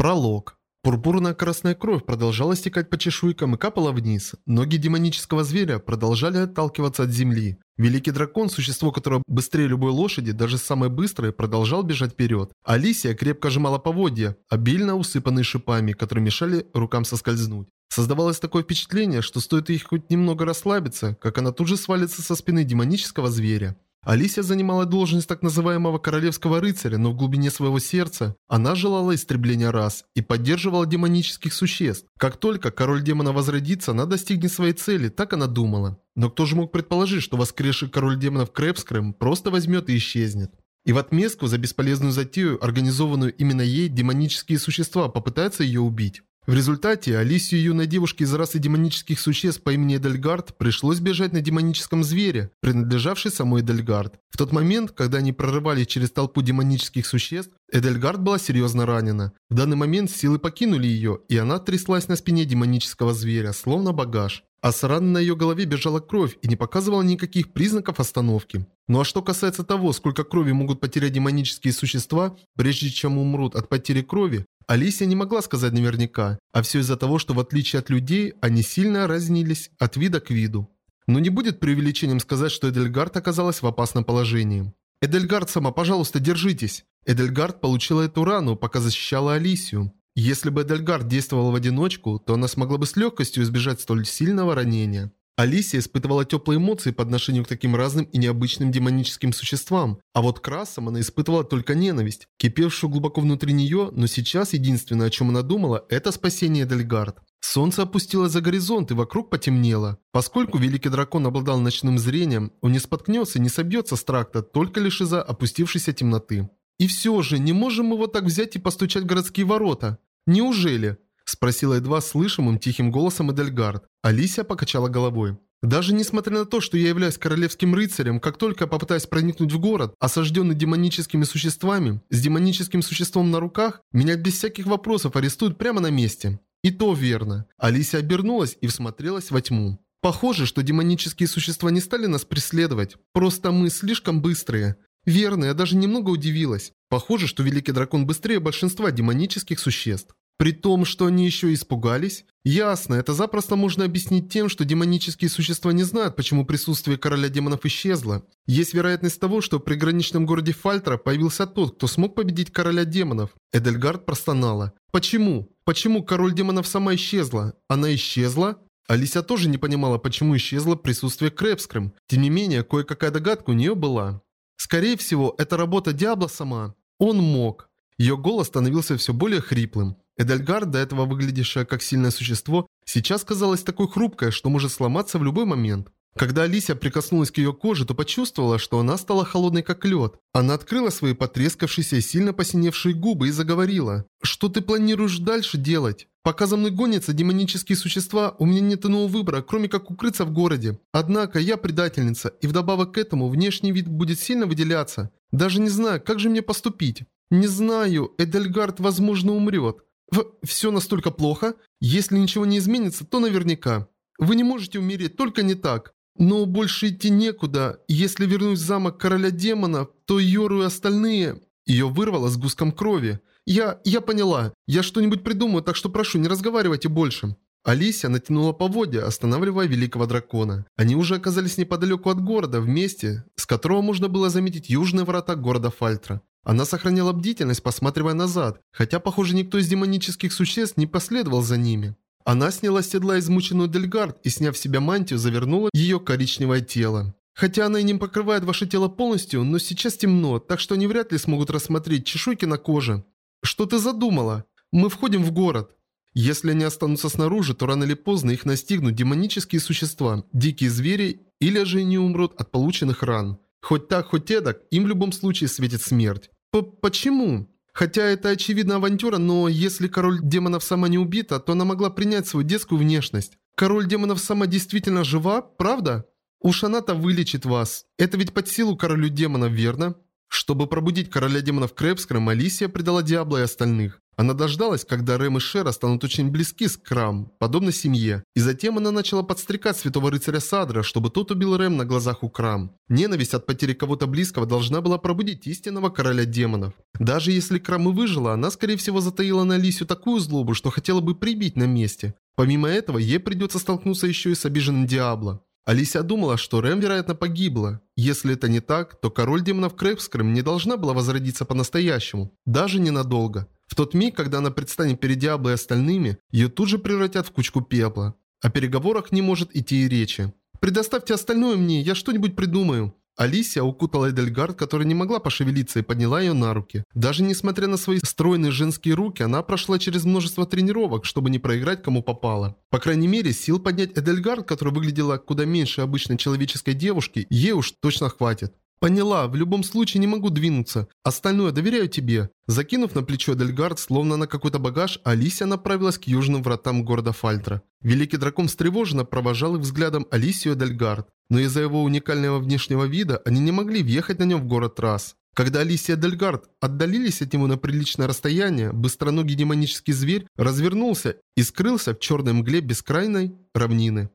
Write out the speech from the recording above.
Пролог. Пурпурная красная кровь продолжала стекать по чешуйкам и капала вниз. Ноги демонического зверя продолжали отталкиваться от земли. Великий дракон, существо, которое быстрее любой лошади, даже самой быстрой, продолжал бежать вперед. Алисия крепко сжимала поводья, обильно усыпанные шипами, которые мешали рукам соскользнуть. Создавалось такое впечатление, что стоит их хоть немного расслабиться, как она тут же свалится со спины демонического зверя. Алисия занимала должность так называемого королевского рыцаря, но в глубине своего сердца она желала истребления рас и поддерживала демонических существ. Как только король демона возродится, она достигнет своей цели, так она думала. Но кто же мог предположить, что воскресший король демонов Крэпскрэм просто возьмет и исчезнет? И в отместку за бесполезную затею, организованную именно ей, демонические существа попытаются ее убить. В результате Алисию юной девушке из расы демонических существ по имени Эдельгард пришлось бежать на демоническом звере, принадлежавшей самой Эдельгард. В тот момент, когда они прорывались через толпу демонических существ, Эдельгард была серьезно ранена. В данный момент силы покинули ее, и она тряслась на спине демонического зверя, словно багаж. А с раны на ее голове бежала кровь и не показывала никаких признаков остановки. Ну а что касается того, сколько крови могут потерять демонические существа, прежде чем умрут от потери крови, Алисия не могла сказать наверняка, а все из-за того, что в отличие от людей, они сильно разнились от вида к виду. Но не будет преувеличением сказать, что Эдельгард оказалась в опасном положении. «Эдельгард сама, пожалуйста, держитесь!» Эдельгард получила эту рану, пока защищала Алисию. Если бы Эдельгард действовал в одиночку, то она смогла бы с легкостью избежать столь сильного ранения. Алисия испытывала теплые эмоции по отношению к таким разным и необычным демоническим существам, а вот к расам она испытывала только ненависть, кипевшую глубоко внутри нее, но сейчас единственное, о чем она думала, это спасение Дельгард. Солнце опустилось за горизонт и вокруг потемнело. Поскольку Великий Дракон обладал ночным зрением, он не споткнется и не собьется с тракта, только лишь из-за опустившейся темноты. И все же, не можем мы вот так взять и постучать городские ворота? Неужели? Спросила едва слышимым тихим голосом Эдельгард. Алисия покачала головой. Даже несмотря на то, что я являюсь королевским рыцарем, как только попытаюсь проникнуть в город, осажденный демоническими существами, с демоническим существом на руках, меня без всяких вопросов арестуют прямо на месте. И то верно. Алисия обернулась и всмотрелась во тьму. Похоже, что демонические существа не стали нас преследовать. Просто мы слишком быстрые. Верно, я даже немного удивилась. Похоже, что Великий Дракон быстрее большинства демонических существ. При том, что они еще испугались? Ясно, это запросто можно объяснить тем, что демонические существа не знают, почему присутствие короля демонов исчезло. Есть вероятность того, что в приграничном городе Фальтра появился тот, кто смог победить короля демонов. Эдельгард простонала. Почему? Почему король демонов сама исчезла? Она исчезла? Алися тоже не понимала, почему исчезло присутствие Крэпскрым. Тем не менее, кое-какая догадка у нее была. Скорее всего, это работа Диабло сама. Он мог. Ее голос становился все более хриплым. Эдельгард, до этого выглядевшая как сильное существо, сейчас казалась такой хрупкой, что может сломаться в любой момент. Когда Алисия прикоснулась к ее коже, то почувствовала, что она стала холодной как лед. Она открыла свои потрескавшиеся и сильно посиневшие губы и заговорила. «Что ты планируешь дальше делать? Пока за мной гонятся демонические существа, у меня нет иного выбора, кроме как укрыться в городе. Однако я предательница, и вдобавок к этому внешний вид будет сильно выделяться. Даже не знаю, как же мне поступить. Не знаю, Эдельгард, возможно, умрет. В... Все настолько плохо? Если ничего не изменится, то наверняка. Вы не можете умереть, только не так. Но больше идти некуда. Если вернусь в замок короля демонов, то Йору и остальные... Ее вырвало с гуском крови. Я... я поняла. Я что-нибудь придумаю, так что прошу, не разговаривайте больше. Алисия натянула поводья, останавливая великого дракона. Они уже оказались неподалеку от города, в месте, с которого можно было заметить южные врата города Фальтра. Она сохраняла бдительность, посматривая назад, хотя, похоже, никто из демонических существ не последовал за ними. Она сняла с седла измученную Дельгард и, сняв с себя мантию, завернула ее коричневое тело. Хотя она и не покрывает ваше тело полностью, но сейчас темно, так что они вряд ли смогут рассмотреть чешуйки на коже. Что ты задумала? Мы входим в город. Если они останутся снаружи, то рано или поздно их настигнут демонические существа, дикие звери, или же они умрут от полученных ран. Хоть так, хоть эдак, им в любом случае светит смерть. П Почему? Хотя это очевидная авантюра, но если король демонов сама не убита, то она могла принять свою детскую внешность. Король демонов сама действительно жива, правда? Уж она-то вылечит вас. Это ведь под силу королю демонов, верно? Чтобы пробудить короля демонов Крэпскрэм, Алисия предала Диабло и остальных. Она дождалась, когда Рэм и Шера станут очень близки с Крам, подобно семье. И затем она начала подстрекать святого рыцаря Садра, чтобы тот убил Рэм на глазах у Крам. Ненависть от потери кого-то близкого должна была пробудить истинного короля демонов. Даже если Крам и выжила, она скорее всего затаила на Алисию такую злобу, что хотела бы прибить на месте. Помимо этого, ей придется столкнуться еще и с обиженным Диабло. Алисия думала, что Рэм, вероятно, погибла. Если это не так, то король демонов Крэпскрэм не должна была возродиться по-настоящему. Даже ненадолго. В тот миг, когда она предстанет перед Диабло и остальными, ее тут же превратят в кучку пепла. О переговорах не может идти и речи. «Предоставьте остальное мне, я что-нибудь придумаю». Алисия укутала Эдельгард, которая не могла пошевелиться, и подняла ее на руки. Даже несмотря на свои стройные женские руки, она прошла через множество тренировок, чтобы не проиграть кому попало. По крайней мере, сил поднять Эдельгард, которая выглядела куда меньше обычной человеческой девушки, ей уж точно хватит. «Поняла, в любом случае не могу двинуться. Остальное доверяю тебе». Закинув на плечо Эдельгард, словно на какой-то багаж, Алисия направилась к южным вратам города Фальтра. Великий дракон встревоженно провожал их взглядом Алисию Эдельгард но из-за его уникального внешнего вида они не могли въехать на нем в город раз. Когда Алисия Дельгард отдалились от него на приличное расстояние, быстроногий демонический зверь развернулся и скрылся в черной мгле бескрайной равнины.